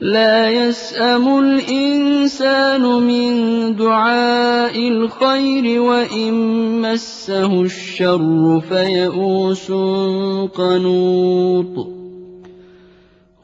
لا يسأم الإنسان من دعاء الخير وإن مسه الشر فيئوس قنوط.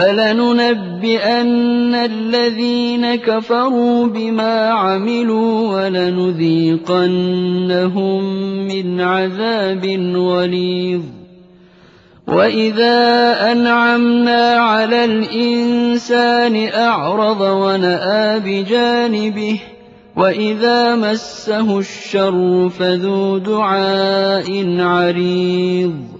فَلَنُنَبِّئَنَّ الَّذِينَ كَفَرُوا بِمَا عَمِلُوا وَلَنُذِيقَنَّهُم مِّنْ عَذَابٍ غَلِيظٍ. وَإِذَا أَنْعَمْنَا عَلَى الْإِنسَانِ أَعْرَضَ وَنَأَىٰ بِجَانِبِهِ وَإِذَا مَسَّهُ الشَّرُّ فَذُو دُعَاءٍ عَرِيضٍ.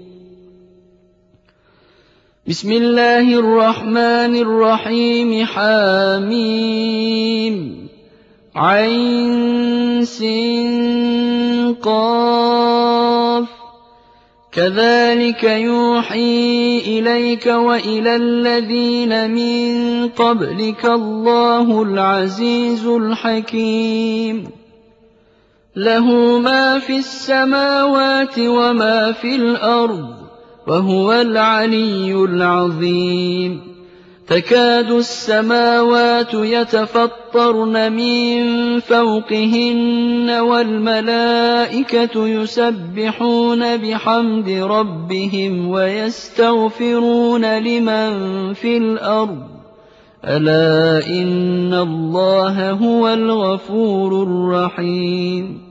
بسم الله الرحمن الرحيم حاميم عين قاف كذلك يوحي إليك وإلى الذين من قبلك الله العزيز الحكيم له ما في السماوات وما في الأرض وهو العلي العظيم. تكاد السماوات يتفطرن من فوقهن والملائكة يسبحون بحمد ربهم ويستغفرون لمن في الأرض. ألا إن الله هو الغفور الرحيم.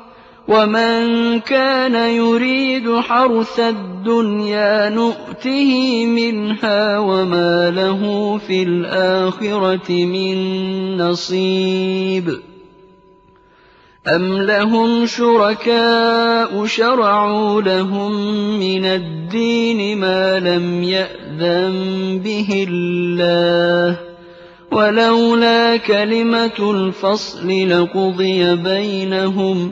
ومن كان يريد حرث الدنيا نؤته منها وما له في الآخرة من نصيب أم لهم شركاء شرعوا لهم من الدين ما لم يأذن به الله ولولا كلمة الفصل لقضي بينهم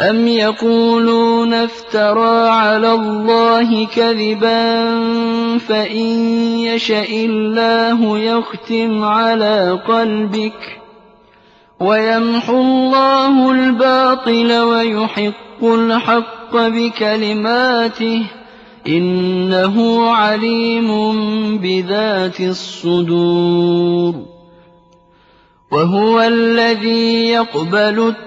أَمْ يَقُولُونَ افْتَرَىٰ عَلَى اللَّهِ كَذِبًا فَإِن يَشَإِ اللَّهُ يَخْتِمْ عَلَىٰ قَلْبِكَ وَيَمْحُ اللَّهُ الْبَاطِلَ وَيُحِقُّ الْحَقَّ بِكَلِمَاتِهِ إِنَّهُ عَلِيمٌ بِذَاتِ الصُّدُورِ وَهُوَ الَّذِي يَقْبَلُ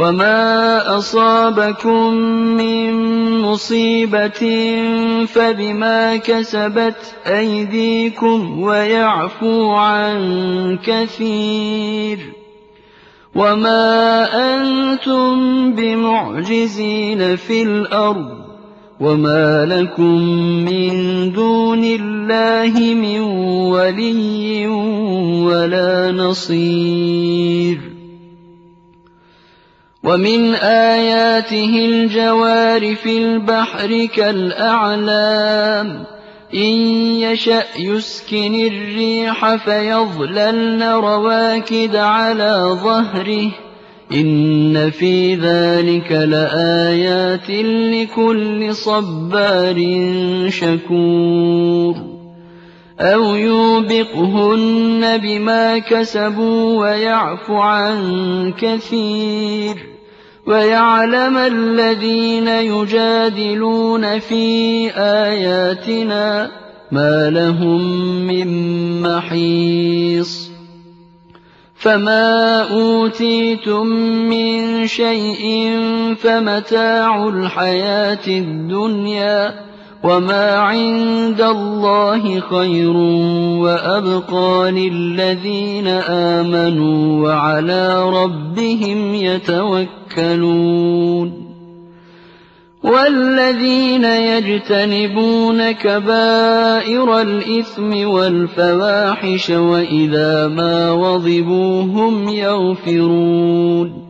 وَمَا أَصَابَكُم مِّن مُّصِيبَةٍ فَبِمَا كَسَبَتْ أَيْدِيكُمْ وَيَعْفُو عَن كَثِيرٍ وَمَا أَنتُم بِمُعْجِزِينَ فِي الْأَرْضِ وَمَا لَكُم مِّن دُونِ اللَّهِ مِن وَلِيٍّ وَلَا نَصِيرٍ وَمِنْ آيَاتِهِ الْجَوَارِ فِي الْبَحْرِ كَالْأَعْلَامِ إِن يَشَأْ يُسْكِنِ الرِّيحَ فَيَظْلَلْنَ رَوَاكِدَ عَلَىٰ ظَهْرِهِ إِنَّ فِي ذَٰلِكَ لَآيَاتٍ لِّكُلِّ صَبَّارٍ شَكُورٍ أَوْ يُوبِقْهُنَّ بِمَا كَسَبُوا وَيَعْفُ عَن كَثِيرٍ وَيَعْلَمَ الَّذِينَ يُجَادِلُونَ فِي آيَاتِنَا مَا لَهُم مِّن مَّحِيصٍ فَمَا أُوتِيتُم مِّن شَيْءٍ فَمَتَاعُ الْحَيَاةِ الدُّنْيَا ۖ وَمَا عِندَ اللَّهِ خَيْرٌ وَأَبْقَىٰ لِلَّذِينَ آمَنُوا وَعَلَىٰ رَبِّهِمْ يَتَوَكَّلُونَ وَالَّذِينَ يَجْتَنِبُونَ كَبَائِرَ الْإِثْمِ وَالْفَوَاحِشَ وَإِذَا مَا غَضِبُوا هُمْ يَغْفِرُونَ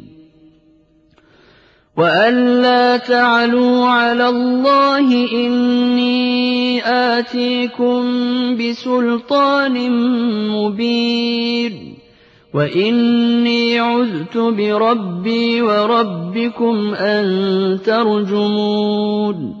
وَأَن لَّا تَعْلُوا عَلَى اللَّهِ إِنِّي آتِيكُم بِسُلْطَانٍ مُّبِينٍ وَإِنِّي عُذْتُ بِرَبِّي وَرَبِّكُمْ أَن تَرْجُمُونِ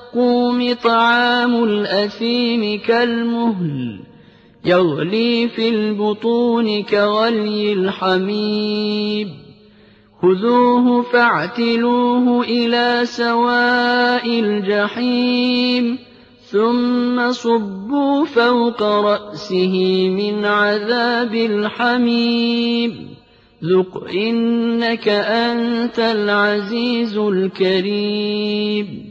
الزَّقُّومِ طَعَامُ الْأَثِيمِ كَالْمُهْلِ يَغْلِي فِي الْبُطُونِ كَغَلْيِ الْحَمِيمِ خُذُوهُ فَاعْتِلُوهُ إِلَىٰ سَوَاءِ الْجَحِيمِ ثُمَّ صُبُّوا فَوْقَ رَأْسِهِ مِنْ عَذَابِ الْحَمِيمِ ذُقْ إِنَّكَ أَنتَ الْعَزِيزُ الْكَرِيمُ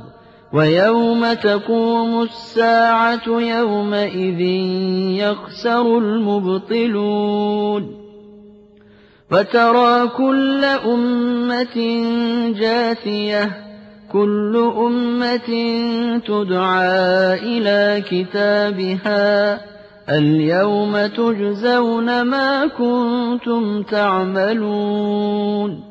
وَيَوْمَ تَقُومُ السَّاعَةُ يَوْمَئِذٍ يَخْسَرُ الْمُبْطِلُونَ وَتَرَىٰ كُلَّ أُمَّةٍ جَاثِيَةً كُلُّ أُمَّةٍ تُدْعَىٰ إِلَىٰ كِتَابِهَا الْيَوْمَ تُجْزَوْنَ مَا كُنتُمْ تَعْمَلُونَ.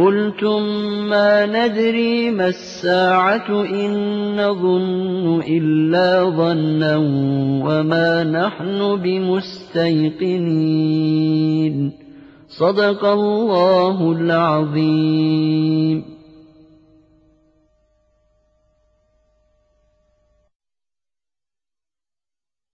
قُلْتُم مَّا نَدْرِي مَا السَّاعَةُ إِن نَّظُنُّ إِلَّا ظَنًّا وَمَا نَحْنُ بِمُسْتَيْقِنِينَ. صدق الله العظيم.